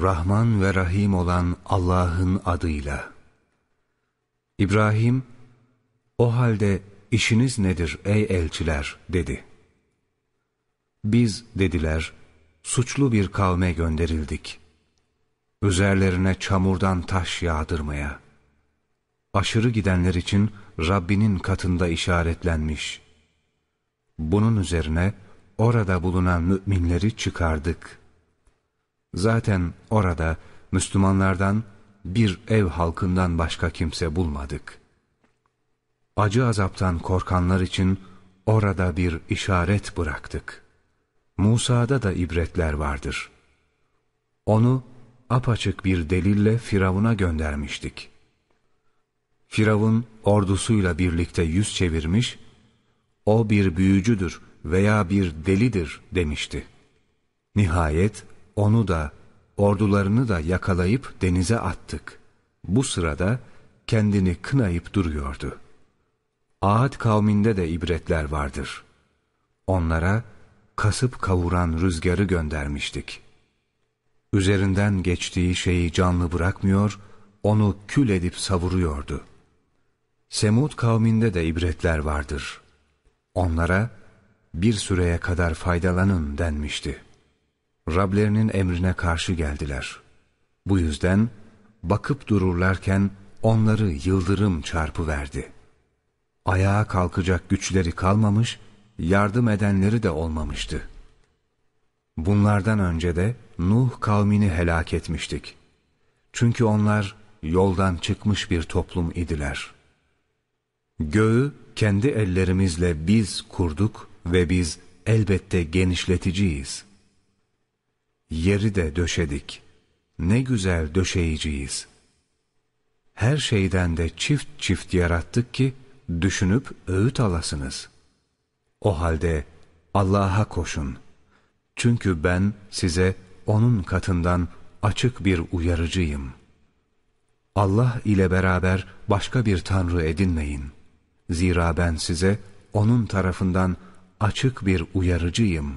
Rahman ve Rahim olan Allah'ın adıyla. İbrahim, o halde işiniz nedir ey elçiler dedi. Biz dediler, suçlu bir kavme gönderildik. Üzerlerine çamurdan taş yağdırmaya. Aşırı gidenler için Rabbinin katında işaretlenmiş. Bunun üzerine orada bulunan müminleri çıkardık. Zaten orada Müslümanlardan bir ev halkından başka kimse bulmadık. Acı azaptan korkanlar için orada bir işaret bıraktık. Musa'da da ibretler vardır. Onu apaçık bir delille Firavun'a göndermiştik. Firavun ordusuyla birlikte yüz çevirmiş, o bir büyücüdür veya bir delidir demişti. Nihayet onu da ordularını da yakalayıp denize attık. Bu sırada kendini kınayıp duruyordu. Ağat kavminde de ibretler vardır. Onlara kasıp kavuran rüzgarı göndermiştik. Üzerinden geçtiği şeyi canlı bırakmıyor, onu kül edip savuruyordu. Semud kavminde de ibretler vardır. Onlara bir süreye kadar faydalanın denmişti. Rablerinin emrine karşı geldiler. Bu yüzden bakıp dururlarken onları yıldırım çarpı verdi. Ayağa kalkacak güçleri kalmamış, yardım edenleri de olmamıştı. Bunlardan önce de Nuh kavmini helak etmiştik. Çünkü onlar yoldan çıkmış bir toplum idiler. Göğü kendi ellerimizle biz kurduk ve biz elbette genişleticiyiz. Yeri de döşedik. Ne güzel döşeyiciyiz. Her şeyden de çift çift yarattık ki düşünüp öğüt alasınız. O halde Allah'a koşun. Çünkü ben size O'nun katından açık bir uyarıcıyım. Allah ile beraber başka bir tanrı edinmeyin. Zira ben size O'nun tarafından açık bir uyarıcıyım.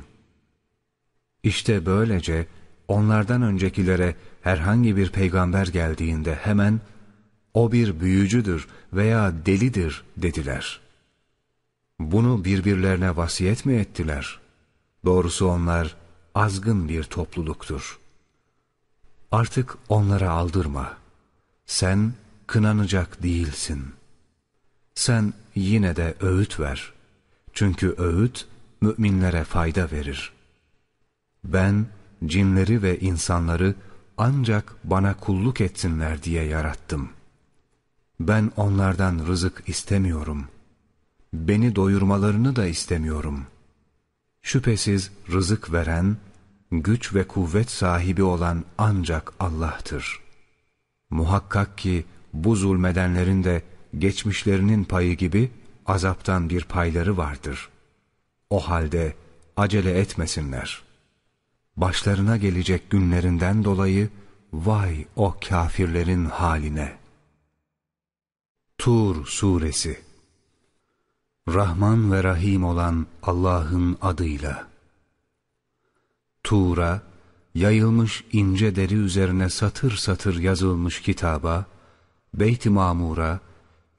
İşte böylece onlardan öncekilere herhangi bir peygamber geldiğinde hemen o bir büyücüdür veya delidir dediler. Bunu birbirlerine vasiyet mi ettiler? Doğrusu onlar azgın bir topluluktur. Artık onlara aldırma. Sen kınanacak değilsin. Sen yine de öğüt ver. Çünkü öğüt müminlere fayda verir. Ben cinleri ve insanları ancak bana kulluk etsinler diye yarattım. Ben onlardan rızık istemiyorum. Beni doyurmalarını da istemiyorum. Şüphesiz rızık veren, güç ve kuvvet sahibi olan ancak Allah'tır. Muhakkak ki bu zulmedenlerin de geçmişlerinin payı gibi azaptan bir payları vardır. O halde acele etmesinler. Başlarına gelecek günlerinden dolayı vay o kafirlerin haline. Tur Suresi Rahman ve Rahim olan Allah'ın adıyla. Tur'a, yayılmış ince deri üzerine satır satır yazılmış kitaba, Beyt-i Mamur'a,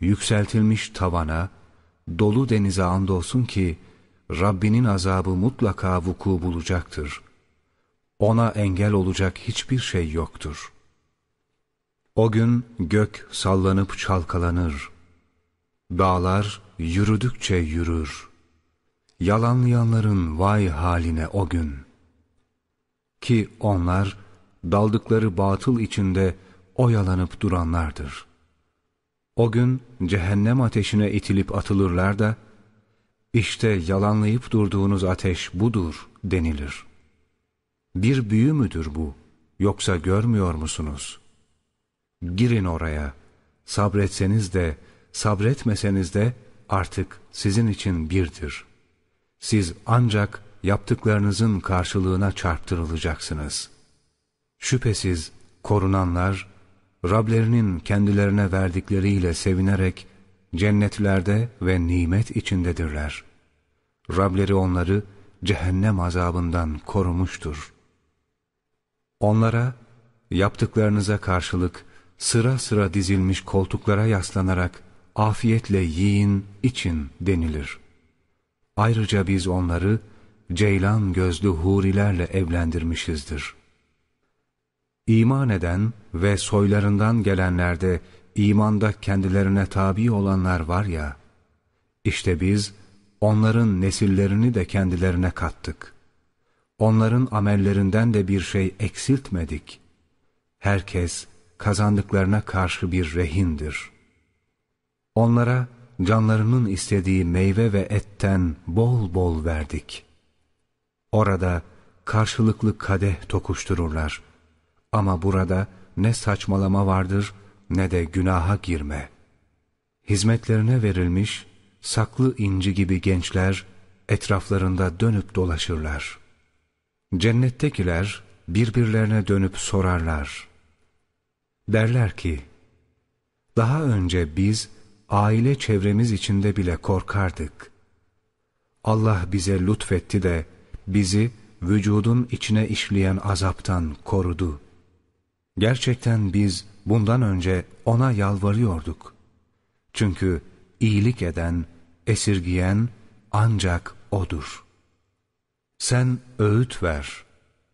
yükseltilmiş tavana, dolu denize andolsun ki, Rabbinin azabı mutlaka vuku bulacaktır. Ona engel olacak hiçbir şey yoktur. O gün gök sallanıp çalkalanır. Dağlar yürüdükçe yürür. Yalanlayanların vay haline o gün. Ki onlar daldıkları batıl içinde oyalanıp duranlardır. O gün cehennem ateşine itilip atılırlar da, işte yalanlayıp durduğunuz ateş budur denilir. Bir büyü müdür bu, yoksa görmüyor musunuz? Girin oraya, sabretseniz de, sabretmeseniz de artık sizin için birdir. Siz ancak yaptıklarınızın karşılığına çarptırılacaksınız. Şüphesiz korunanlar, Rablerinin kendilerine verdikleriyle sevinerek cennetlerde ve nimet içindedirler. Rableri onları cehennem azabından korumuştur. Onlara yaptıklarınıza karşılık sıra sıra dizilmiş koltuklara yaslanarak afiyetle yiyin, için denilir. Ayrıca biz onları ceylan gözlü hurilerle evlendirmişizdir. İman eden ve soylarından gelenlerde imanda kendilerine tabi olanlar var ya, işte biz onların nesillerini de kendilerine kattık. Onların amellerinden de bir şey eksiltmedik. Herkes kazandıklarına karşı bir rehindir. Onlara canlarının istediği meyve ve etten bol bol verdik. Orada karşılıklı kadeh tokuştururlar. Ama burada ne saçmalama vardır ne de günaha girme. Hizmetlerine verilmiş saklı inci gibi gençler etraflarında dönüp dolaşırlar. Cennettekiler birbirlerine dönüp sorarlar. Derler ki, daha önce biz aile çevremiz içinde bile korkardık. Allah bize lütfetti de bizi vücudun içine işleyen azaptan korudu. Gerçekten biz bundan önce ona yalvarıyorduk. Çünkü iyilik eden, esirgiyen ancak O'dur. Sen öğüt ver.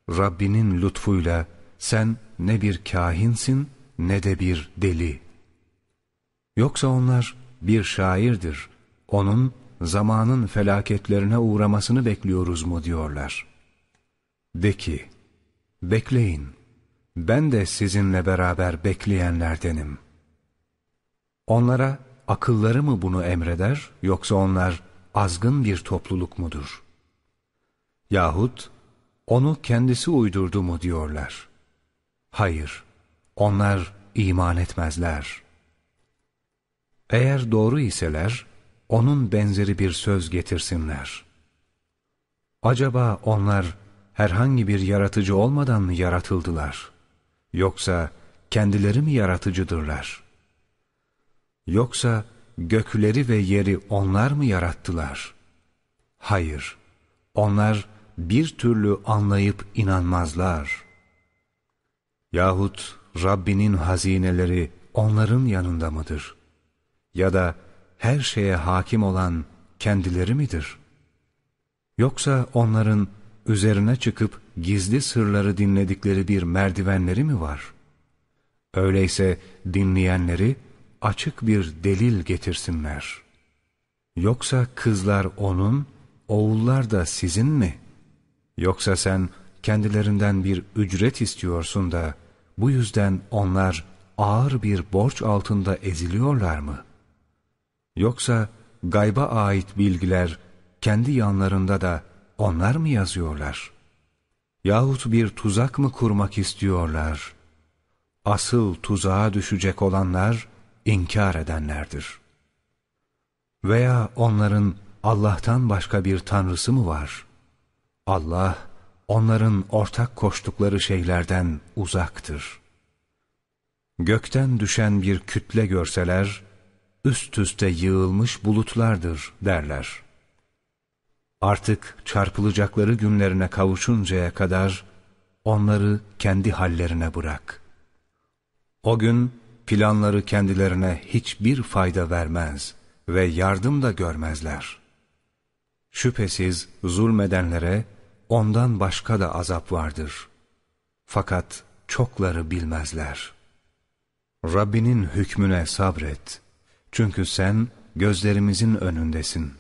Rabbinin lütfuyla sen ne bir kahinsin ne de bir deli. Yoksa onlar bir şairdir. Onun zamanın felaketlerine uğramasını bekliyoruz mu diyorlar. De ki, bekleyin, ben de sizinle beraber bekleyenlerdenim. Onlara akılları mı bunu emreder yoksa onlar azgın bir topluluk mudur? Yahut onu kendisi uydurdu mu diyorlar. Hayır, onlar iman etmezler. Eğer doğru iseler, onun benzeri bir söz getirsinler. Acaba onlar herhangi bir yaratıcı olmadan mı yaratıldılar? Yoksa kendileri mi yaratıcıdırlar? Yoksa gökleri ve yeri onlar mı yarattılar? Hayır, onlar bir türlü anlayıp inanmazlar. Yahut Rabbinin hazineleri onların yanında mıdır? Ya da her şeye hakim olan kendileri midir? Yoksa onların üzerine çıkıp gizli sırları dinledikleri bir merdivenleri mi var? Öyleyse dinleyenleri açık bir delil getirsinler. Yoksa kızlar onun, oğullar da sizin mi? Yoksa sen kendilerinden bir ücret istiyorsun da bu yüzden onlar ağır bir borç altında eziliyorlar mı? Yoksa gayba ait bilgiler kendi yanlarında da onlar mı yazıyorlar? Yahut bir tuzak mı kurmak istiyorlar? Asıl tuzağa düşecek olanlar inkar edenlerdir. Veya onların Allah'tan başka bir tanrısı mı var? Allah, onların ortak koştukları şeylerden uzaktır. Gökten düşen bir kütle görseler, üst üste yığılmış bulutlardır derler. Artık çarpılacakları günlerine kavuşuncaya kadar onları kendi hallerine bırak. O gün planları kendilerine hiçbir fayda vermez ve yardım da görmezler. Şüphesiz zulmedenlere ondan başka da azap vardır. Fakat çokları bilmezler. Rabbinin hükmüne sabret. Çünkü sen gözlerimizin önündesin.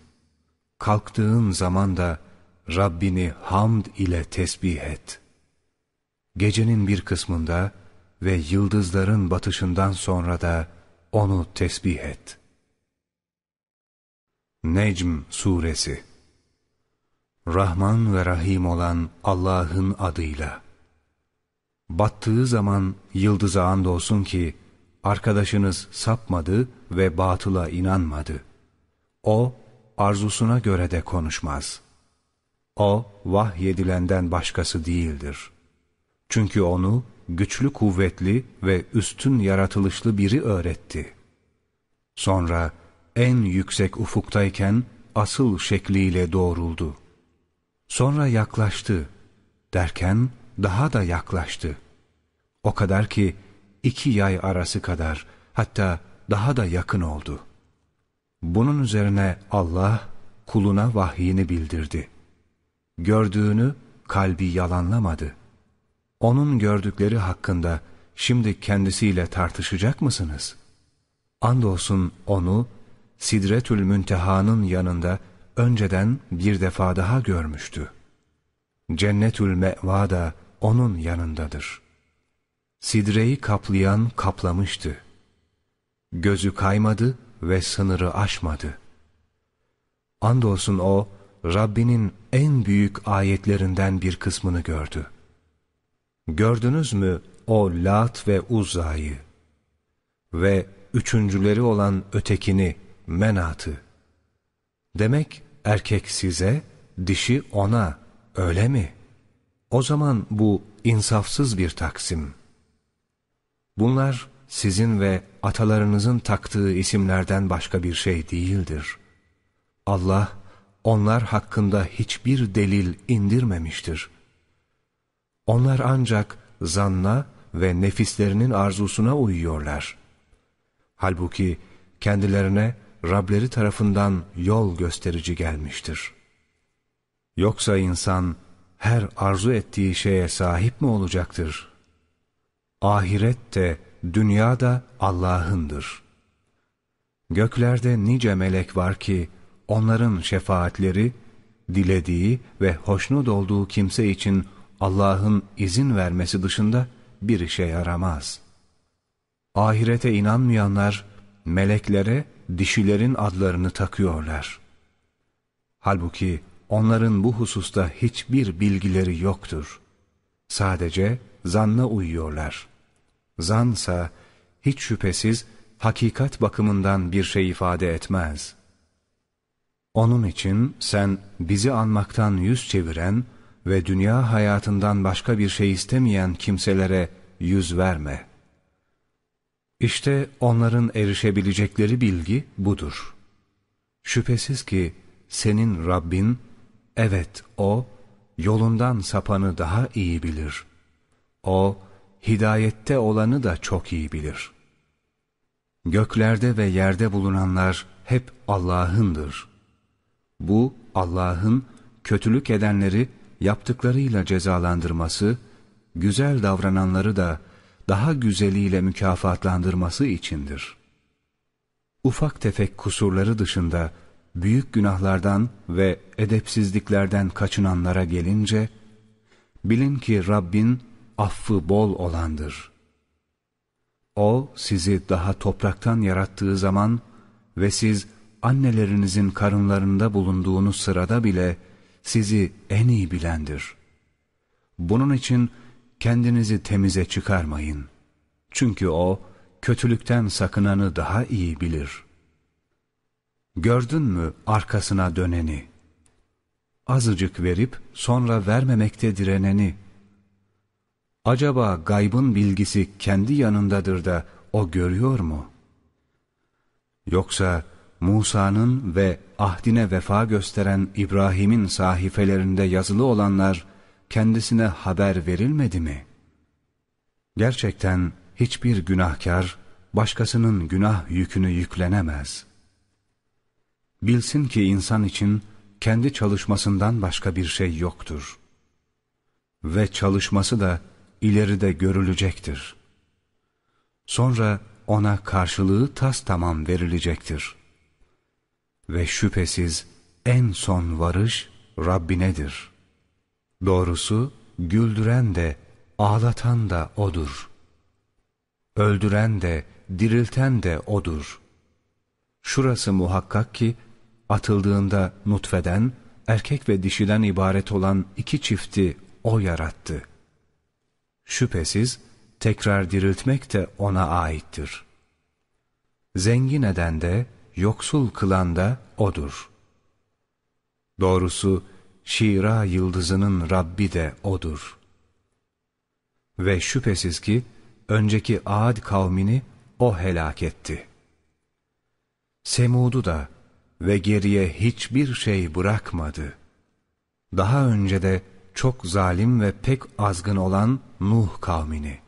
Kalktığın zaman da Rabbini hamd ile tesbih et. Gecenin bir kısmında ve yıldızların batışından sonra da onu tesbih et. Necm Suresi Rahman ve Rahim olan Allah'ın adıyla Battığı zaman yıldıza andolsun ki arkadaşınız sapmadı ve batıla inanmadı. O arzusuna göre de konuşmaz. O vahyedilenden başkası değildir. Çünkü onu güçlü kuvvetli ve üstün yaratılışlı biri öğretti. Sonra en yüksek ufuktayken asıl şekliyle doğruldu. Sonra yaklaştı derken daha da yaklaştı. O kadar ki iki yay arası kadar hatta daha da yakın oldu. Bunun üzerine Allah kuluna vahyini bildirdi. Gördüğünü kalbi yalanlamadı. Onun gördükleri hakkında şimdi kendisiyle tartışacak mısınız? Andolsun onu Sidretül Münteha'nın yanında önceden bir defa daha görmüştü. Cennetül Me'va da onun yanındadır. Sidreyi kaplayan kaplamıştı. Gözü kaymadı ve sınırı aşmadı. Andolsun o, Rabbinin en büyük ayetlerinden bir kısmını gördü. Gördünüz mü o Lat ve Uzza'yı ve üçüncüleri olan ötekini, Menat'ı? Demek erkek size, dişi ona, öyle mi? O zaman bu insafsız bir taksim. Bunlar sizin ve atalarınızın taktığı isimlerden başka bir şey değildir. Allah, onlar hakkında hiçbir delil indirmemiştir. Onlar ancak zanna ve nefislerinin arzusuna uyuyorlar. Halbuki kendilerine Rableri tarafından yol gösterici gelmiştir. Yoksa insan her arzu ettiği şeye sahip mi olacaktır? Ahiret de, dünya da Allah'ındır. Göklerde nice melek var ki, onların şefaatleri, dilediği ve hoşnut olduğu kimse için Allah'ın izin vermesi dışında bir işe yaramaz. Ahirete inanmayanlar, meleklere dişilerin adlarını takıyorlar. Halbuki onların bu hususta hiçbir bilgileri yoktur. Sadece zanna uyuyorlar. Zansa hiç şüphesiz hakikat bakımından bir şey ifade etmez. Onun için sen bizi anmaktan yüz çeviren ve dünya hayatından başka bir şey istemeyen kimselere yüz verme. İşte onların erişebilecekleri bilgi budur. Şüphesiz ki senin Rabbin, evet O, yolundan sapanı daha iyi bilir. O, hidayette olanı da çok iyi bilir. Göklerde ve yerde bulunanlar hep Allah'ındır. Bu Allah'ın kötülük edenleri yaptıklarıyla cezalandırması, güzel davrananları da daha güzeliyle mükafatlandırması içindir. Ufak tefek kusurları dışında büyük günahlardan ve edepsizliklerden kaçınanlara gelince, bilin ki Rabbin affı bol olandır. O sizi daha topraktan yarattığı zaman ve siz annelerinizin karınlarında bulunduğunuz sırada bile sizi en iyi bilendir. Bunun için kendinizi temize çıkarmayın. Çünkü O kötülükten sakınanı daha iyi bilir. Gördün mü arkasına döneni? Azıcık verip sonra vermemekte direneni? Acaba gaybın bilgisi kendi yanındadır da o görüyor mu? Yoksa Musa'nın ve ahdine vefa gösteren İbrahim'in sahifelerinde yazılı olanlar kendisine haber verilmedi mi? Gerçekten hiçbir günahkar başkasının günah yükünü yüklenemez. Bilsin ki insan için kendi çalışmasından başka bir şey yoktur. Ve çalışması da ileride görülecektir. Sonra ona karşılığı tas tamam verilecektir. Ve şüphesiz en son varış Rabbinedir. Doğrusu güldüren de ağlatan da O'dur. Öldüren de dirilten de O'dur. Şurası muhakkak ki atıldığında nutfeden, erkek ve dişiden ibaret olan iki çifti O yarattı. Şüphesiz tekrar diriltmek de O'na aittir. Zengin eden de, yoksul kılan da O'dur. Doğrusu Şira yıldızının Rabbi de O'dur. Ve şüphesiz ki önceki Ad kavmini O helak etti. Semud'u da ve geriye hiçbir şey bırakmadı. Daha önce de çok zalim ve pek azgın olan Nuh kavmini.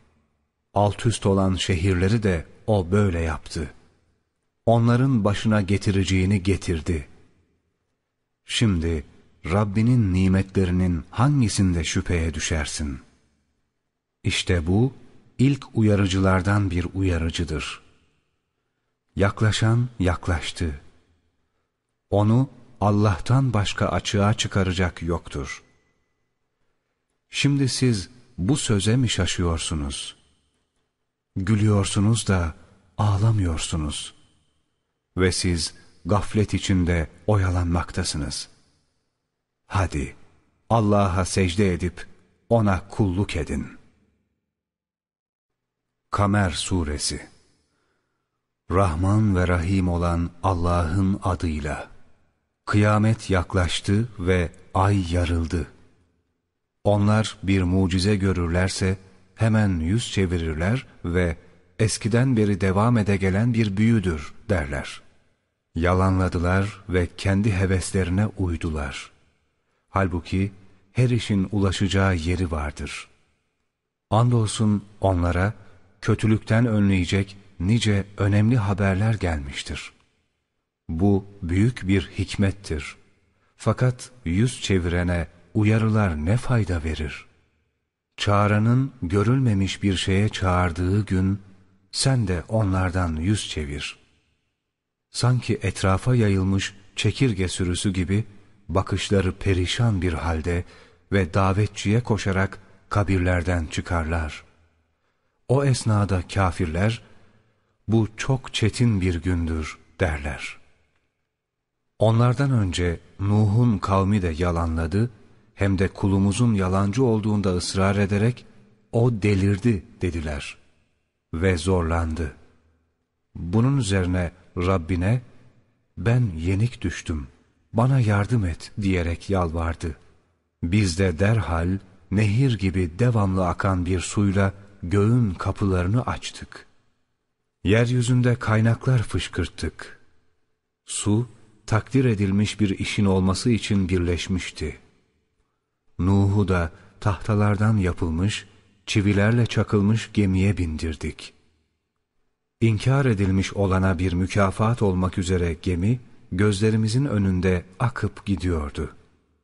alt üst olan şehirleri de O böyle yaptı. Onların başına getireceğini getirdi. Şimdi Rabbinin nimetlerinin hangisinde şüpheye düşersin? İşte bu ilk uyarıcılardan bir uyarıcıdır. Yaklaşan yaklaştı. Onu Allah'tan başka açığa çıkaracak yoktur. Şimdi siz bu söze mi şaşıyorsunuz? Gülüyorsunuz da ağlamıyorsunuz. Ve siz gaflet içinde oyalanmaktasınız. Hadi Allah'a secde edip ona kulluk edin. Kamer Suresi Rahman ve Rahim olan Allah'ın adıyla Kıyamet yaklaştı ve ay yarıldı. Onlar bir mucize görürlerse hemen yüz çevirirler ve eskiden beri devam ede gelen bir büyüdür derler. Yalanladılar ve kendi heveslerine uydular. Halbuki her işin ulaşacağı yeri vardır. Andolsun onlara kötülükten önleyecek nice önemli haberler gelmiştir. Bu büyük bir hikmettir. Fakat yüz çevirene uyarılar ne fayda verir? Çağıranın görülmemiş bir şeye çağırdığı gün, sen de onlardan yüz çevir. Sanki etrafa yayılmış çekirge sürüsü gibi, bakışları perişan bir halde ve davetçiye koşarak kabirlerden çıkarlar. O esnada kafirler, bu çok çetin bir gündür derler. Onlardan önce Nuh'un kavmi de yalanladı, hem de kulumuzun yalancı olduğunda ısrar ederek, o delirdi dediler. Ve zorlandı. Bunun üzerine Rabbine, ben yenik düştüm, bana yardım et diyerek yalvardı. Biz de derhal nehir gibi devamlı akan bir suyla göğün kapılarını açtık. Yeryüzünde kaynaklar fışkırttık. Su, takdir edilmiş bir işin olması için birleşmişti. Nuh'u da tahtalardan yapılmış, çivilerle çakılmış gemiye bindirdik. İnkar edilmiş olana bir mükafat olmak üzere gemi, gözlerimizin önünde akıp gidiyordu.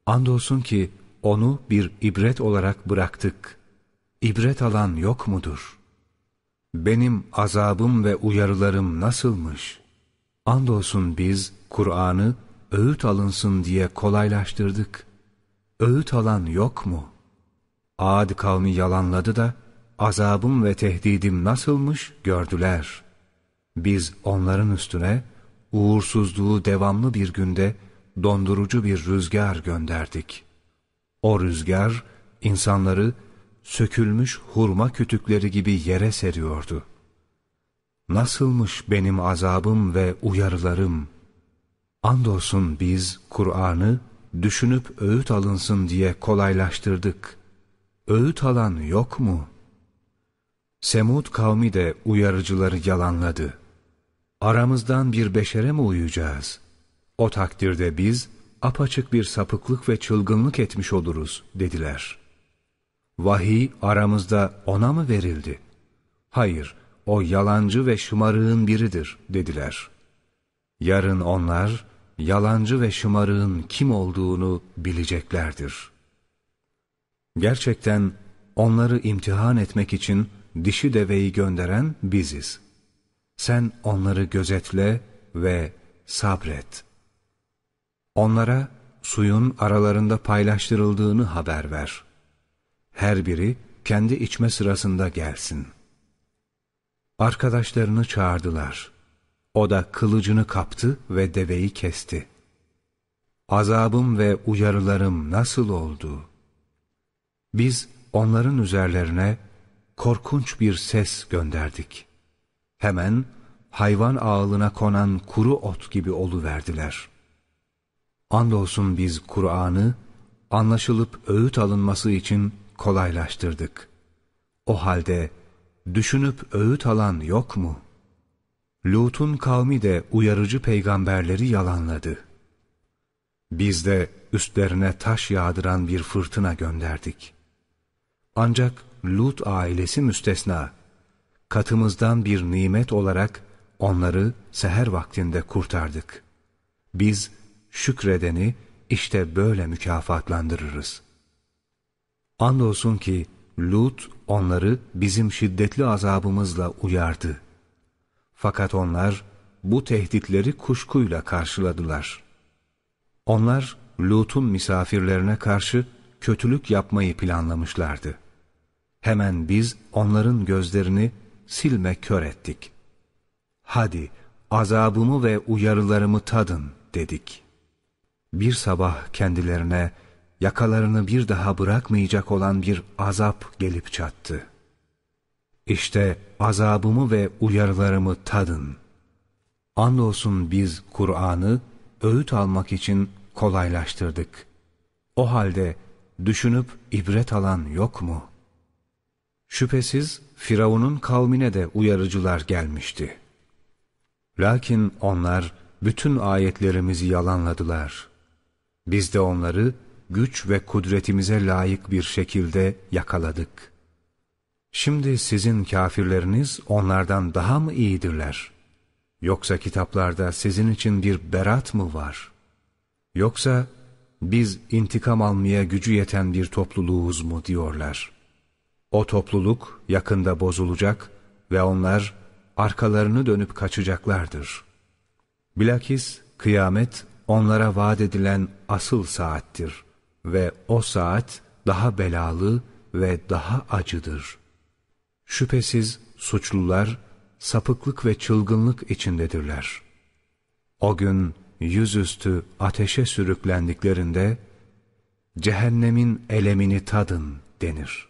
Andolsun ki onu bir ibret olarak bıraktık. İbret alan yok mudur? Benim azabım ve uyarılarım nasılmış? Andolsun biz Kur'an'ı öğüt alınsın diye kolaylaştırdık. Öğüt alan yok mu? Ad kavmi yalanladı da azabım ve tehdidim nasılmış gördüler. Biz onların üstüne uğursuzluğu devamlı bir günde dondurucu bir rüzgar gönderdik. O rüzgar insanları sökülmüş hurma kütükleri gibi yere seriyordu. Nasılmış benim azabım ve uyarılarım? Andolsun biz Kur'an'ı düşünüp öğüt alınsın diye kolaylaştırdık. Öğüt alan yok mu? Semud kavmi de uyarıcıları yalanladı. Aramızdan bir beşere mi uyacağız? O takdirde biz apaçık bir sapıklık ve çılgınlık etmiş oluruz dediler. Vahiy aramızda ona mı verildi? Hayır, o yalancı ve şımarığın biridir dediler. Yarın onlar yalancı ve şımarığın kim olduğunu bileceklerdir. Gerçekten onları imtihan etmek için dişi deveyi gönderen biziz. Sen onları gözetle ve sabret. Onlara suyun aralarında paylaştırıldığını haber ver. Her biri kendi içme sırasında gelsin. Arkadaşlarını çağırdılar. O da kılıcını kaptı ve deveyi kesti. Azabım ve uyarılarım nasıl oldu? Biz onların üzerlerine korkunç bir ses gönderdik. Hemen hayvan ağılına konan kuru ot gibi oluverdiler. Andolsun biz Kur'an'ı anlaşılıp öğüt alınması için kolaylaştırdık. O halde düşünüp öğüt alan yok mu? Lut'un kavmi de uyarıcı peygamberleri yalanladı. Biz de üstlerine taş yağdıran bir fırtına gönderdik. Ancak Lut ailesi müstesna. Katımızdan bir nimet olarak onları seher vaktinde kurtardık. Biz şükredeni işte böyle mükafatlandırırız. Andolsun ki Lut onları bizim şiddetli azabımızla uyardı. Fakat onlar bu tehditleri kuşkuyla karşıladılar. Onlar Lut'un misafirlerine karşı kötülük yapmayı planlamışlardı. Hemen biz onların gözlerini silme kör ettik. Hadi azabımı ve uyarılarımı tadın dedik. Bir sabah kendilerine yakalarını bir daha bırakmayacak olan bir azap gelip çattı. İşte azabımı ve uyarılarımı tadın. Andolsun biz Kur'an'ı öğüt almak için kolaylaştırdık. O halde düşünüp ibret alan yok mu? Şüphesiz Firavun'un kavmine de uyarıcılar gelmişti. Lakin onlar bütün ayetlerimizi yalanladılar. Biz de onları güç ve kudretimize layık bir şekilde yakaladık. Şimdi sizin kafirleriniz onlardan daha mı iyidirler? Yoksa kitaplarda sizin için bir berat mı var? Yoksa biz intikam almaya gücü yeten bir topluluğuz mu diyorlar. O topluluk yakında bozulacak ve onlar arkalarını dönüp kaçacaklardır. Bilakis kıyamet onlara vaat edilen asıl saattir ve o saat daha belalı ve daha acıdır. Şüphesiz suçlular sapıklık ve çılgınlık içindedirler. O gün yüzüstü ateşe sürüklendiklerinde cehennemin elemini tadın denir.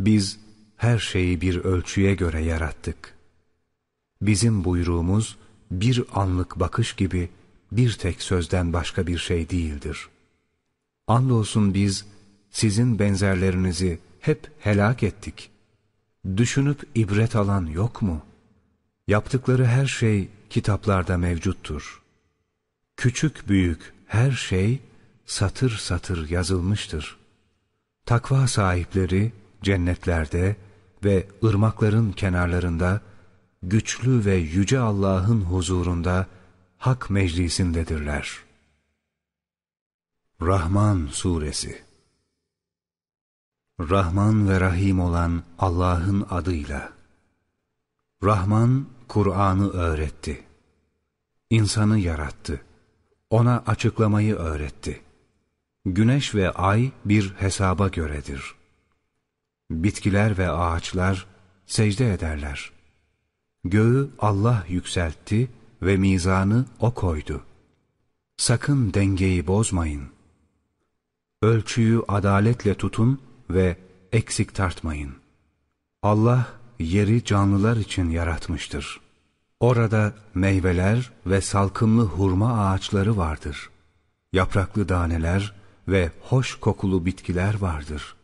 Biz her şeyi bir ölçüye göre yarattık. Bizim buyruğumuz bir anlık bakış gibi bir tek sözden başka bir şey değildir. Andolsun biz sizin benzerlerinizi hep helak ettik. Düşünüp ibret alan yok mu? Yaptıkları her şey kitaplarda mevcuttur. Küçük büyük her şey satır satır yazılmıştır. Takva sahipleri cennetlerde ve ırmakların kenarlarında güçlü ve yüce Allah'ın huzurunda hak meclisindedirler. Rahman Suresi Rahman ve Rahim olan Allah'ın adıyla Rahman Kur'an'ı öğretti. İnsanı yarattı. Ona açıklamayı öğretti. Güneş ve ay bir hesaba göredir. Bitkiler ve ağaçlar secde ederler. Göğü Allah yükseltti ve mizanı O koydu. Sakın dengeyi bozmayın. Ölçüyü adaletle tutun ve eksik tartmayın. Allah yeri canlılar için yaratmıştır. Orada meyveler ve salkımlı hurma ağaçları vardır. Yapraklı daneler ve hoş kokulu bitkiler vardır.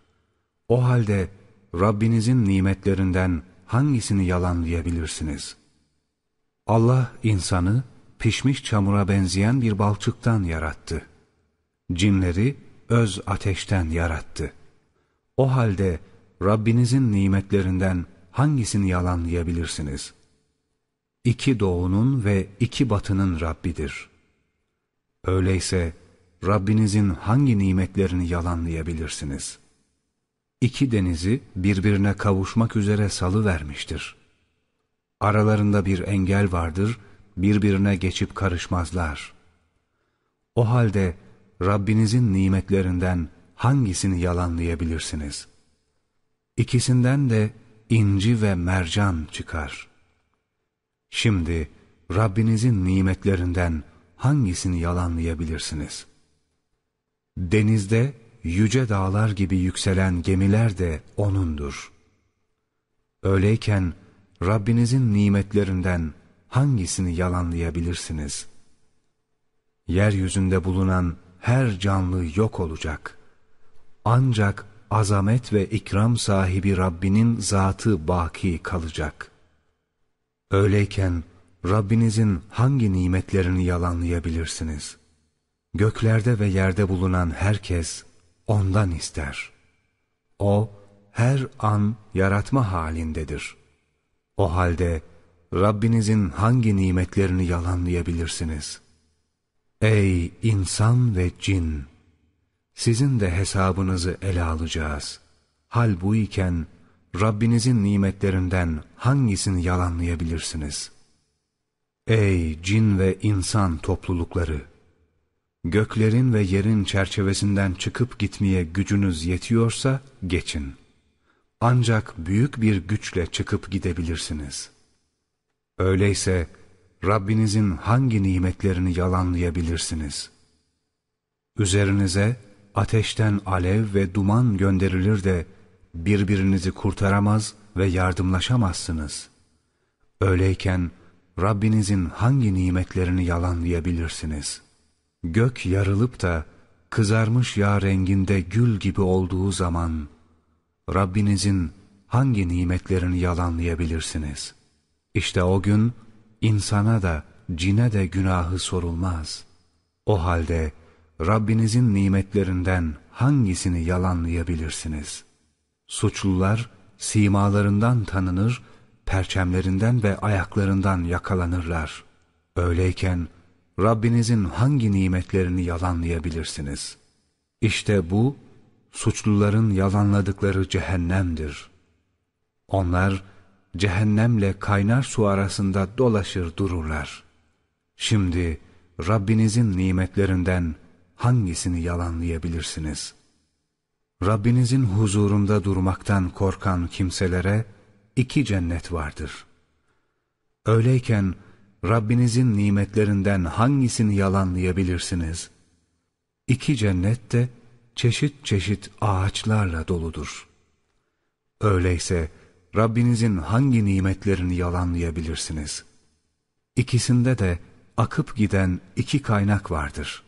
O halde Rabbinizin nimetlerinden hangisini yalanlayabilirsiniz? Allah insanı pişmiş çamura benzeyen bir balçıktan yarattı. Cinleri öz ateşten yarattı. O halde Rabbinizin nimetlerinden hangisini yalanlayabilirsiniz? İki doğunun ve iki batının Rabbidir. Öyleyse Rabbinizin hangi nimetlerini yalanlayabilirsiniz? İki denizi birbirine kavuşmak üzere salı vermiştir. Aralarında bir engel vardır, birbirine geçip karışmazlar. O halde Rabbinizin nimetlerinden hangisini yalanlayabilirsiniz? İkisinden de inci ve mercan çıkar. Şimdi Rabbinizin nimetlerinden hangisini yalanlayabilirsiniz? Denizde yüce dağlar gibi yükselen gemiler de O'nundur. Öyleyken Rabbinizin nimetlerinden hangisini yalanlayabilirsiniz? Yeryüzünde bulunan her canlı yok olacak. Ancak azamet ve ikram sahibi Rabbinin zatı baki kalacak. Öyleyken Rabbinizin hangi nimetlerini yalanlayabilirsiniz? Göklerde ve yerde bulunan herkes ondan ister. O her an yaratma halindedir. O halde Rabbinizin hangi nimetlerini yalanlayabilirsiniz? Ey insan ve cin! Sizin de hesabınızı ele alacağız. Hal bu iken Rabbinizin nimetlerinden hangisini yalanlayabilirsiniz? Ey cin ve insan toplulukları! Göklerin ve yerin çerçevesinden çıkıp gitmeye gücünüz yetiyorsa geçin. Ancak büyük bir güçle çıkıp gidebilirsiniz. Öyleyse Rabbinizin hangi nimetlerini yalanlayabilirsiniz? Üzerinize ateşten alev ve duman gönderilir de birbirinizi kurtaramaz ve yardımlaşamazsınız. Öyleyken Rabbinizin hangi nimetlerini yalanlayabilirsiniz? Gök yarılıp da kızarmış yağ renginde gül gibi olduğu zaman Rabbinizin hangi nimetlerini yalanlayabilirsiniz? İşte o gün insana da cine de günahı sorulmaz. O halde Rabbinizin nimetlerinden hangisini yalanlayabilirsiniz? Suçlular simalarından tanınır, perçemlerinden ve ayaklarından yakalanırlar. Öyleyken Rabbinizin hangi nimetlerini yalanlayabilirsiniz? İşte bu, suçluların yalanladıkları cehennemdir. Onlar, cehennemle kaynar su arasında dolaşır dururlar. Şimdi, Rabbinizin nimetlerinden hangisini yalanlayabilirsiniz? Rabbinizin huzurunda durmaktan korkan kimselere iki cennet vardır. Öyleyken Rabbinizin nimetlerinden hangisini yalanlayabilirsiniz? İki cennet de çeşit çeşit ağaçlarla doludur. Öyleyse Rabbinizin hangi nimetlerini yalanlayabilirsiniz? İkisinde de akıp giden iki kaynak vardır.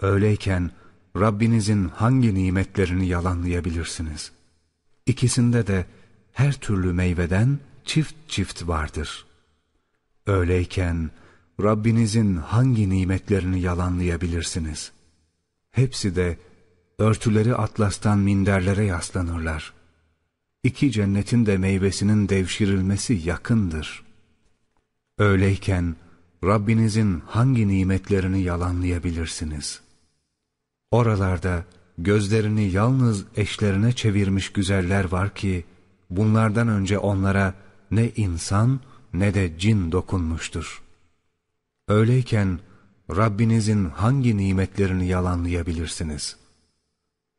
Öyleyken Rabbinizin hangi nimetlerini yalanlayabilirsiniz? İkisinde de her türlü meyveden çift çift vardır. Öyleyken Rabbinizin hangi nimetlerini yalanlayabilirsiniz? Hepsi de örtüleri atlastan minderlere yaslanırlar. İki cennetin de meyvesinin devşirilmesi yakındır. Öyleyken Rabbinizin hangi nimetlerini yalanlayabilirsiniz? Oralarda gözlerini yalnız eşlerine çevirmiş güzeller var ki, bunlardan önce onlara ne insan ne de cin dokunmuştur. Öyleyken Rabbinizin hangi nimetlerini yalanlayabilirsiniz?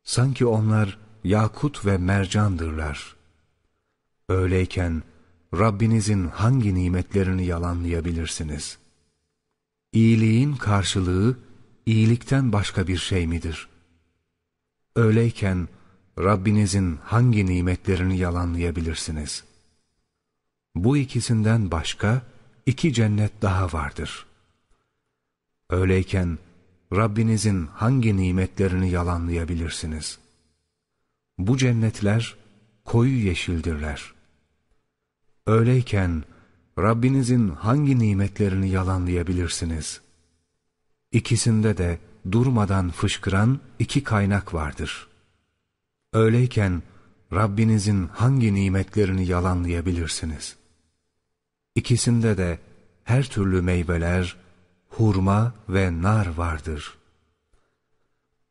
Sanki onlar yakut ve mercandırlar. Öyleyken Rabbinizin hangi nimetlerini yalanlayabilirsiniz? İyiliğin karşılığı iyilikten başka bir şey midir? Öyleyken Rabbinizin hangi nimetlerini yalanlayabilirsiniz? Bu ikisinden başka iki cennet daha vardır. Öyleyken Rabbinizin hangi nimetlerini yalanlayabilirsiniz? Bu cennetler koyu yeşildirler. Öyleyken Rabbinizin hangi nimetlerini yalanlayabilirsiniz? İkisinde de durmadan fışkıran iki kaynak vardır. Öyleyken Rabbinizin hangi nimetlerini yalanlayabilirsiniz? İkisinde de her türlü meyveler, hurma ve nar vardır.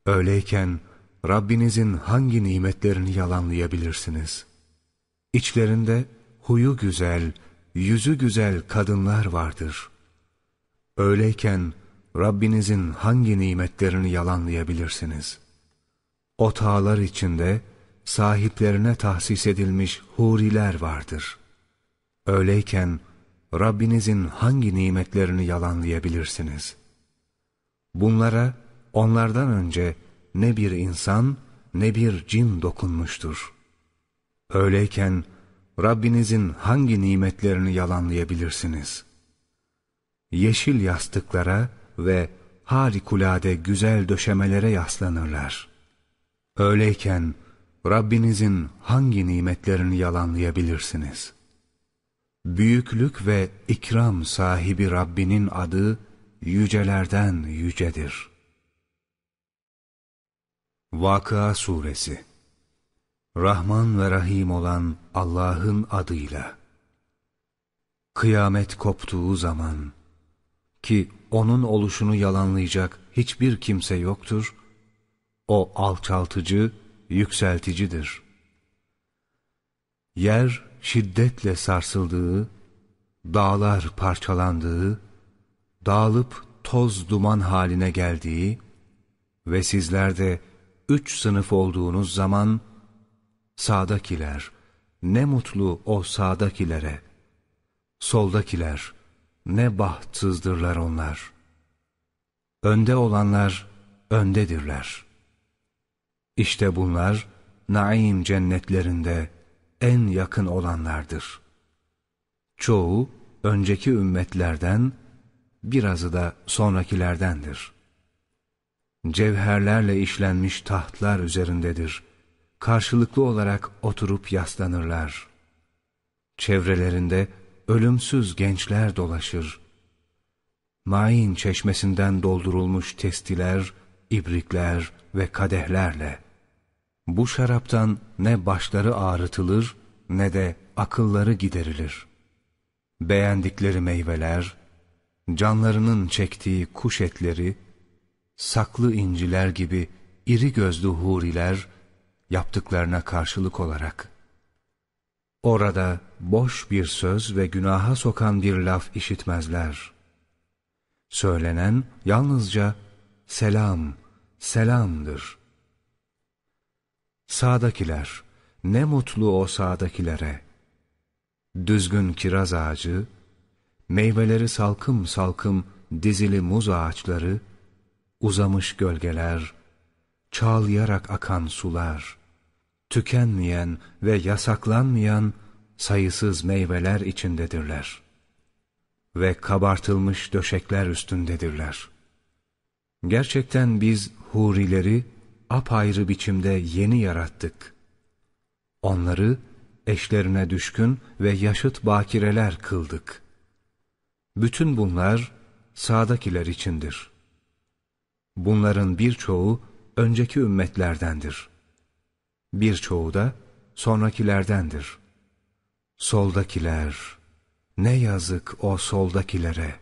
Öyleyken Rabbinizin hangi nimetlerini yalanlayabilirsiniz? İçlerinde huyu güzel, yüzü güzel kadınlar vardır. Öyleyken Rabbinizin hangi nimetlerini yalanlayabilirsiniz? Otağlar içinde sahiplerine tahsis edilmiş huriler vardır. Öyleyken Rabbinizin hangi nimetlerini yalanlayabilirsiniz? Bunlara onlardan önce ne bir insan ne bir cin dokunmuştur. Öyleyken Rabbinizin hangi nimetlerini yalanlayabilirsiniz? Yeşil yastıklara ve harikulade güzel döşemelere yaslanırlar. Öyleyken Rabbinizin hangi nimetlerini yalanlayabilirsiniz? Büyüklük ve ikram sahibi Rabbinin adı yücelerden yücedir. Vakıa Suresi Rahman ve Rahim olan Allah'ın adıyla Kıyamet koptuğu zaman ki onun oluşunu yalanlayacak hiçbir kimse yoktur, o alçaltıcı, yükselticidir. Yer şiddetle sarsıldığı, dağlar parçalandığı, dağılıp toz duman haline geldiği ve sizler de üç sınıf olduğunuz zaman, sağdakiler, ne mutlu o sağdakilere, soldakiler, ne bahtsızdırlar onlar. Önde olanlar öndedirler. İşte bunlar naim cennetlerinde en yakın olanlardır. Çoğu önceki ümmetlerden, birazı da sonrakilerdendir. Cevherlerle işlenmiş tahtlar üzerindedir. Karşılıklı olarak oturup yaslanırlar. Çevrelerinde ölümsüz gençler dolaşır. Main çeşmesinden doldurulmuş testiler, ibrikler ve kadehlerle. Bu şaraptan ne başları ağrıtılır ne de akılları giderilir. Beğendikleri meyveler, canlarının çektiği kuş etleri, saklı inciler gibi iri gözlü huriler yaptıklarına karşılık olarak Orada boş bir söz ve günaha sokan bir laf işitmezler. Söylenen yalnızca selam, selamdır. Sağdakiler, ne mutlu o sağdakilere. Düzgün kiraz ağacı, meyveleri salkım salkım dizili muz ağaçları, uzamış gölgeler, çağlayarak akan sular.'' tükenmeyen ve yasaklanmayan sayısız meyveler içindedirler. Ve kabartılmış döşekler üstündedirler. Gerçekten biz hurileri apayrı biçimde yeni yarattık. Onları eşlerine düşkün ve yaşıt bakireler kıldık. Bütün bunlar sağdakiler içindir. Bunların birçoğu önceki ümmetlerdendir.'' birçoğu da sonrakilerdendir. Soldakiler, ne yazık o soldakilere.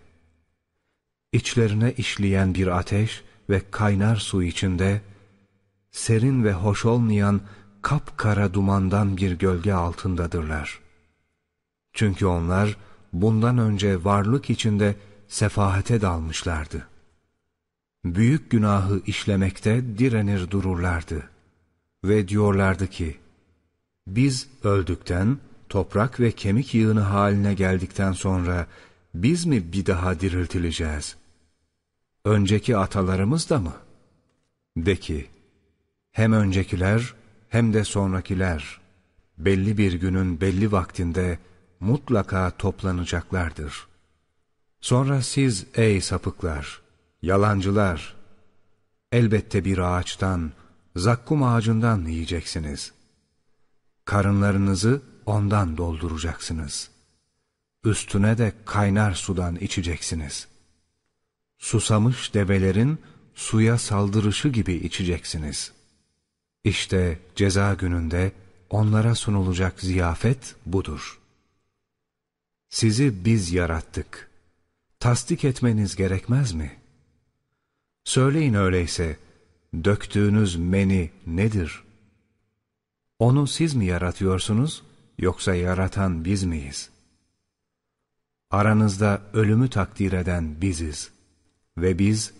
İçlerine işleyen bir ateş ve kaynar su içinde, serin ve hoş olmayan kapkara dumandan bir gölge altındadırlar. Çünkü onlar bundan önce varlık içinde sefahete dalmışlardı. Büyük günahı işlemekte direnir dururlardı ve diyorlardı ki, biz öldükten, toprak ve kemik yığını haline geldikten sonra biz mi bir daha diriltileceğiz? Önceki atalarımız da mı? De ki, hem öncekiler hem de sonrakiler belli bir günün belli vaktinde mutlaka toplanacaklardır. Sonra siz ey sapıklar, yalancılar, elbette bir ağaçtan, zakkum ağacından yiyeceksiniz. Karınlarınızı ondan dolduracaksınız. Üstüne de kaynar sudan içeceksiniz. Susamış develerin suya saldırışı gibi içeceksiniz. İşte ceza gününde onlara sunulacak ziyafet budur. Sizi biz yarattık. Tasdik etmeniz gerekmez mi? Söyleyin öyleyse, döktüğünüz meni nedir? Onu siz mi yaratıyorsunuz yoksa yaratan biz miyiz? Aranızda ölümü takdir eden biziz ve biz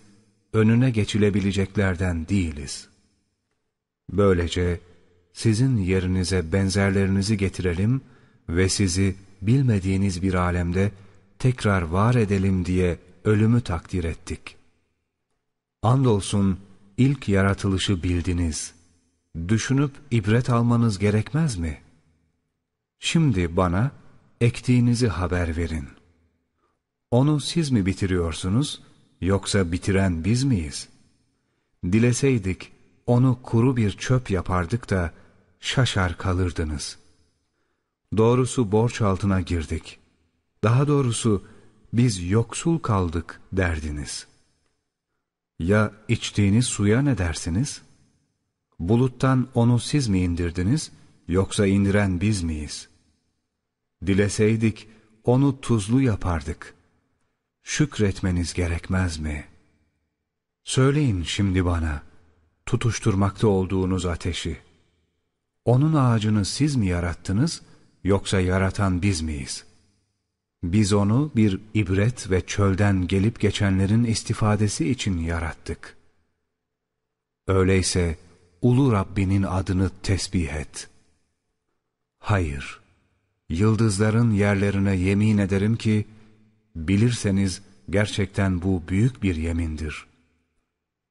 önüne geçilebileceklerden değiliz. Böylece sizin yerinize benzerlerinizi getirelim ve sizi bilmediğiniz bir alemde tekrar var edelim diye ölümü takdir ettik. Andolsun ilk yaratılışı bildiniz. Düşünüp ibret almanız gerekmez mi? Şimdi bana ektiğinizi haber verin. Onu siz mi bitiriyorsunuz, yoksa bitiren biz miyiz? Dileseydik, onu kuru bir çöp yapardık da şaşar kalırdınız. Doğrusu borç altına girdik. Daha doğrusu biz yoksul kaldık derdiniz.'' Ya içtiğiniz suya ne dersiniz? Buluttan onu siz mi indirdiniz, yoksa indiren biz miyiz? Dileseydik, onu tuzlu yapardık. Şükretmeniz gerekmez mi? Söyleyin şimdi bana, tutuşturmakta olduğunuz ateşi. Onun ağacını siz mi yarattınız, yoksa yaratan biz miyiz? Biz onu bir ibret ve çölden gelip geçenlerin istifadesi için yarattık. Öyleyse Ulu Rabbinin adını tesbih et. Hayır, yıldızların yerlerine yemin ederim ki, bilirseniz gerçekten bu büyük bir yemindir.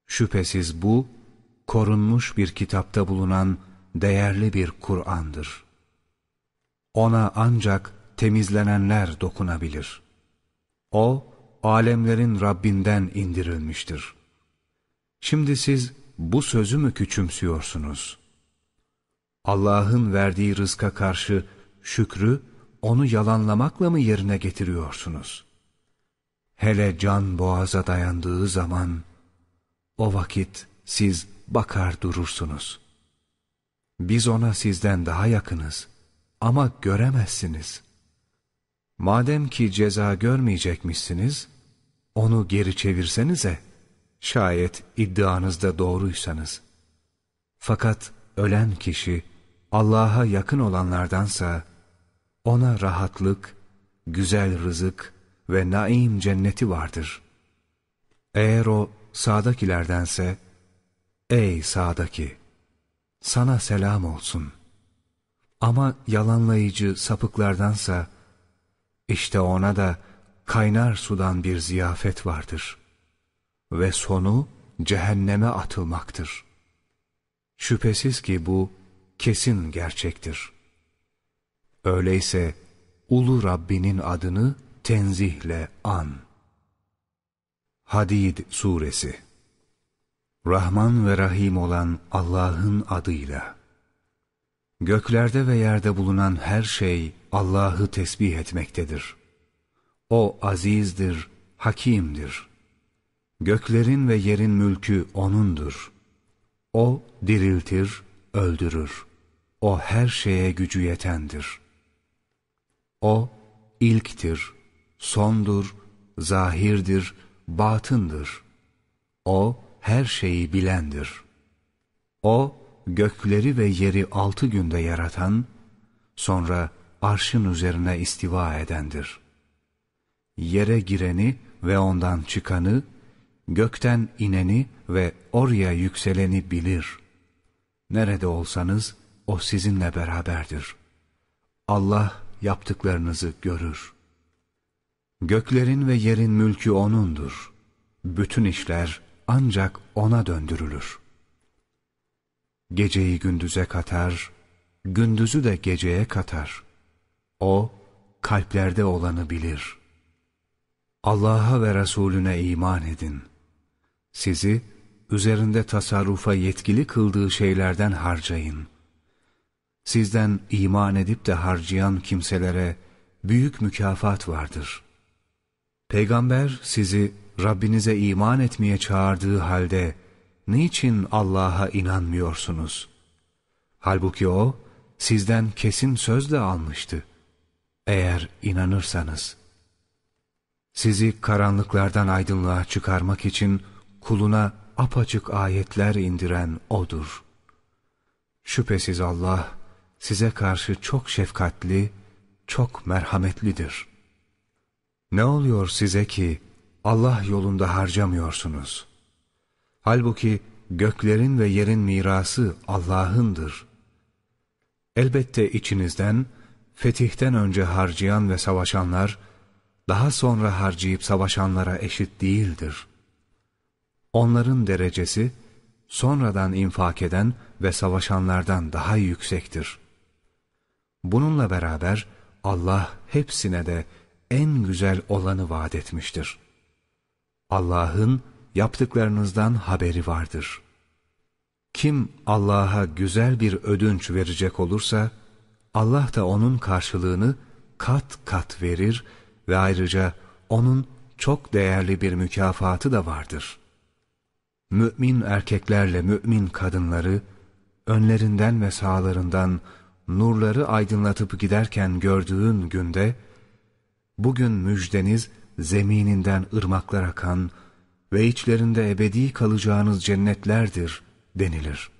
Şüphesiz bu, korunmuş bir kitapta bulunan değerli bir Kur'an'dır. Ona ancak temizlenenler dokunabilir. O, alemlerin Rabbinden indirilmiştir. Şimdi siz bu sözü mü küçümsüyorsunuz? Allah'ın verdiği rızka karşı şükrü, onu yalanlamakla mı yerine getiriyorsunuz? Hele can boğaza dayandığı zaman, o vakit siz bakar durursunuz. Biz ona sizden daha yakınız ama göremezsiniz. Madem ki ceza görmeyecekmişsiniz, onu geri çevirsenize, şayet iddianızda doğruysanız. Fakat ölen kişi Allah'a yakın olanlardansa, ona rahatlık, güzel rızık ve naim cenneti vardır. Eğer o sağdakilerdense, ey sağdaki, sana selam olsun. Ama yalanlayıcı sapıklardansa, işte ona da kaynar sudan bir ziyafet vardır. Ve sonu cehenneme atılmaktır. Şüphesiz ki bu kesin gerçektir. Öyleyse Ulu Rabbinin adını tenzihle an. Hadid Suresi Rahman ve Rahim olan Allah'ın adıyla. Göklerde ve yerde bulunan her şey Allah'ı tesbih etmektedir. O azizdir, hakimdir. Göklerin ve yerin mülkü O'nundur. O diriltir, öldürür. O her şeye gücü yetendir. O ilktir, sondur, zahirdir, batındır. O her şeyi bilendir. O, gökleri ve yeri altı günde yaratan, sonra arşın üzerine istiva edendir. Yere gireni ve ondan çıkanı, gökten ineni ve oraya yükseleni bilir. Nerede olsanız o sizinle beraberdir. Allah yaptıklarınızı görür. Göklerin ve yerin mülkü O'nundur. Bütün işler ancak O'na döndürülür. Geceyi gündüze katar, gündüzü de geceye katar. O, kalplerde olanı bilir. Allah'a ve Resulüne iman edin. Sizi, üzerinde tasarrufa yetkili kıldığı şeylerden harcayın. Sizden iman edip de harcayan kimselere büyük mükafat vardır. Peygamber sizi Rabbinize iman etmeye çağırdığı halde niçin Allah'a inanmıyorsunuz? Halbuki O sizden kesin söz de almıştı. Eğer inanırsanız. Sizi karanlıklardan aydınlığa çıkarmak için kuluna apaçık ayetler indiren O'dur. Şüphesiz Allah size karşı çok şefkatli, çok merhametlidir. Ne oluyor size ki Allah yolunda harcamıyorsunuz. Halbuki göklerin ve yerin mirası Allah'ındır. Elbette içinizden, fetihten önce harcayan ve savaşanlar, daha sonra harcayıp savaşanlara eşit değildir. Onların derecesi, sonradan infak eden ve savaşanlardan daha yüksektir. Bununla beraber Allah hepsine de en güzel olanı vaat etmiştir. Allah'ın yaptıklarınızdan haberi vardır. Kim Allah'a güzel bir ödünç verecek olursa, Allah da onun karşılığını kat kat verir ve ayrıca onun çok değerli bir mükafatı da vardır. Mümin erkeklerle mümin kadınları, önlerinden ve sağlarından nurları aydınlatıp giderken gördüğün günde, bugün müjdeniz zemininden ırmaklar akan ve içlerinde ebedi kalacağınız cennetlerdir denilir.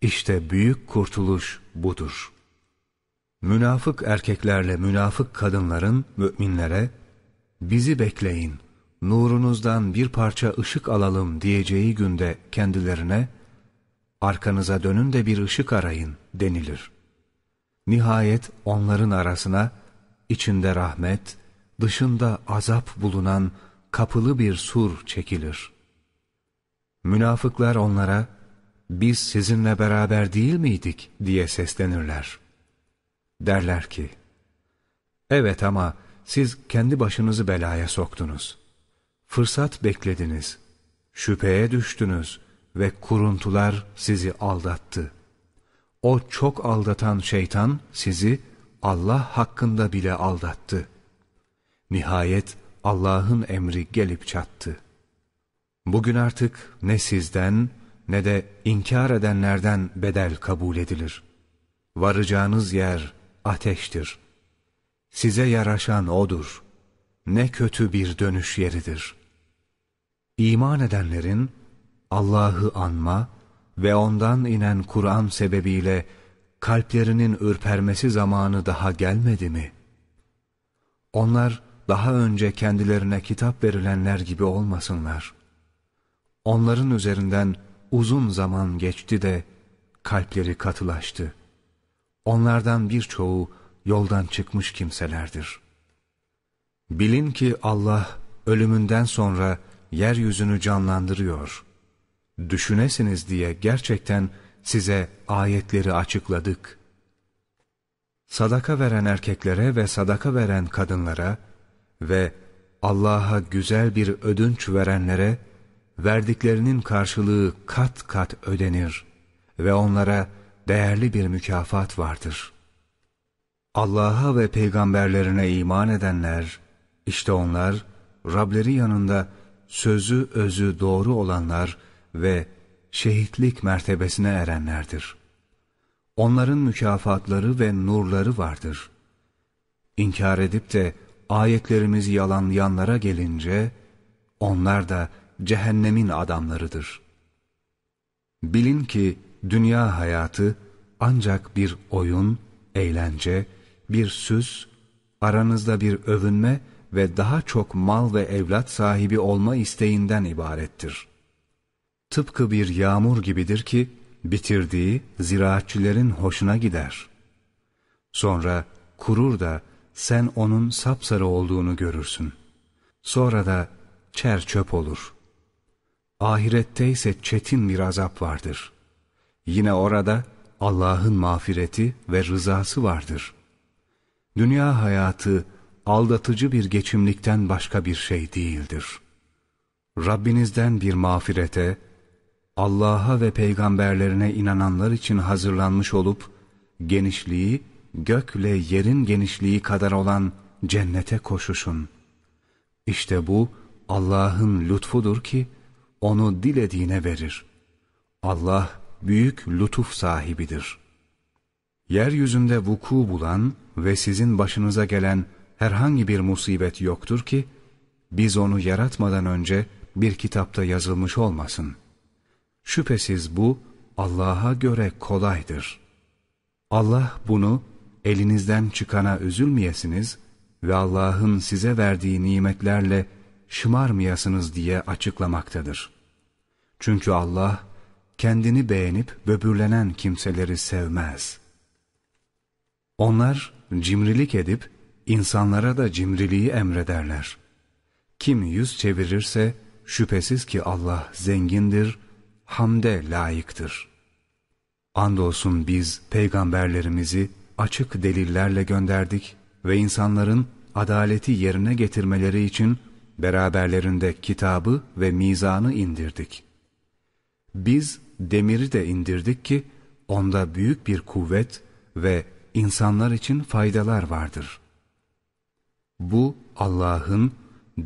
İşte büyük kurtuluş budur. Münafık erkeklerle münafık kadınların müminlere, bizi bekleyin, nurunuzdan bir parça ışık alalım diyeceği günde kendilerine, arkanıza dönün de bir ışık arayın denilir. Nihayet onların arasına, içinde rahmet, dışında azap bulunan kapılı bir sur çekilir. Münafıklar onlara, biz sizinle beraber değil miydik diye seslenirler. Derler ki, evet ama siz kendi başınızı belaya soktunuz. Fırsat beklediniz, şüpheye düştünüz ve kuruntular sizi aldattı. O çok aldatan şeytan sizi Allah hakkında bile aldattı. Nihayet Allah'ın emri gelip çattı. Bugün artık ne sizden ne de inkar edenlerden bedel kabul edilir. Varacağınız yer ateştir. Size yaraşan odur. Ne kötü bir dönüş yeridir. İman edenlerin Allah'ı anma ve ondan inen Kur'an sebebiyle kalplerinin ürpermesi zamanı daha gelmedi mi? Onlar daha önce kendilerine kitap verilenler gibi olmasınlar. Onların üzerinden uzun zaman geçti de kalpleri katılaştı. Onlardan birçoğu yoldan çıkmış kimselerdir. Bilin ki Allah ölümünden sonra yeryüzünü canlandırıyor. Düşünesiniz diye gerçekten size ayetleri açıkladık. Sadaka veren erkeklere ve sadaka veren kadınlara ve Allah'a güzel bir ödünç verenlere verdiklerinin karşılığı kat kat ödenir ve onlara değerli bir mükafat vardır. Allah'a ve peygamberlerine iman edenler, işte onlar Rableri yanında sözü özü doğru olanlar ve şehitlik mertebesine erenlerdir. Onların mükafatları ve nurları vardır. İnkar edip de ayetlerimizi yalanlayanlara gelince, onlar da cehennemin adamlarıdır. Bilin ki dünya hayatı ancak bir oyun, eğlence, bir süs, aranızda bir övünme ve daha çok mal ve evlat sahibi olma isteğinden ibarettir. Tıpkı bir yağmur gibidir ki, bitirdiği ziraatçilerin hoşuna gider. Sonra kurur da sen onun sapsarı olduğunu görürsün. Sonra da çer çöp olur. Ahirette ise çetin bir azap vardır. Yine orada Allah'ın mağfireti ve rızası vardır. Dünya hayatı aldatıcı bir geçimlikten başka bir şey değildir. Rabbinizden bir mağfirete, Allah'a ve peygamberlerine inananlar için hazırlanmış olup, genişliği gökle yerin genişliği kadar olan cennete koşuşun. İşte bu Allah'ın lütfudur ki, onu dilediğine verir. Allah büyük lütuf sahibidir. Yeryüzünde vuku bulan ve sizin başınıza gelen herhangi bir musibet yoktur ki, biz onu yaratmadan önce bir kitapta yazılmış olmasın. Şüphesiz bu Allah'a göre kolaydır. Allah bunu elinizden çıkana üzülmeyesiniz ve Allah'ın size verdiği nimetlerle şımarmayasınız diye açıklamaktadır. Çünkü Allah kendini beğenip böbürlenen kimseleri sevmez. Onlar cimrilik edip insanlara da cimriliği emrederler. Kim yüz çevirirse şüphesiz ki Allah zengindir, hamde layıktır. Andolsun biz peygamberlerimizi açık delillerle gönderdik ve insanların adaleti yerine getirmeleri için beraberlerinde kitabı ve mizanı indirdik. Biz demiri de indirdik ki onda büyük bir kuvvet ve insanlar için faydalar vardır. Bu Allah'ın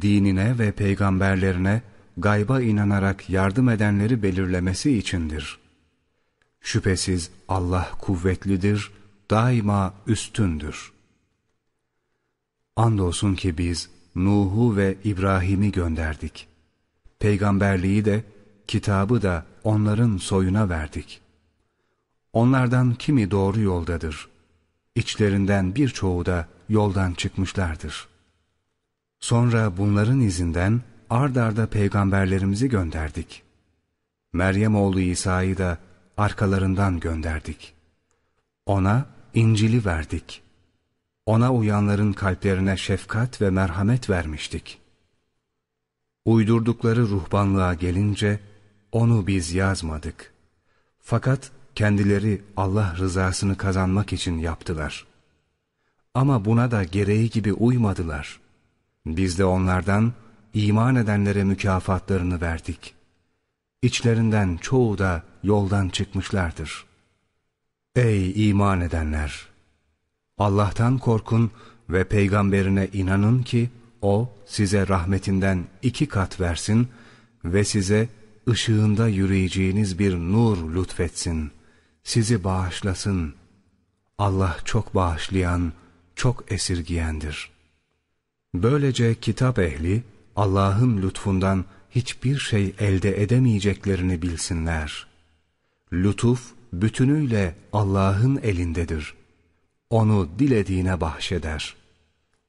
dinine ve peygamberlerine gayba inanarak yardım edenleri belirlemesi içindir. Şüphesiz Allah kuvvetlidir, daima üstündür. Andolsun ki biz Nuh'u ve İbrahim'i gönderdik. Peygamberliği de, kitabı da onların soyuna verdik. Onlardan kimi doğru yoldadır. İçlerinden birçoğu da yoldan çıkmışlardır. Sonra bunların izinden ard arda peygamberlerimizi gönderdik. Meryem oğlu İsa'yı da arkalarından gönderdik. Ona İncil'i verdik. Ona uyanların kalplerine şefkat ve merhamet vermiştik. Uydurdukları ruhbanlığa gelince onu biz yazmadık. Fakat kendileri Allah rızasını kazanmak için yaptılar. Ama buna da gereği gibi uymadılar. Biz de onlardan iman edenlere mükafatlarını verdik. İçlerinden çoğu da yoldan çıkmışlardır. Ey iman edenler! Allah'tan korkun ve peygamberine inanın ki o size rahmetinden iki kat versin ve size ışığında yürüyeceğiniz bir nur lütfetsin. Sizi bağışlasın. Allah çok bağışlayan, çok esirgiyendir. Böylece kitap ehli Allah'ın lütfundan hiçbir şey elde edemeyeceklerini bilsinler. Lütuf bütünüyle Allah'ın elindedir. Onu dilediğine bahşeder.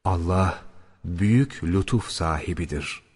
Allah büyük lütuf sahibidir.''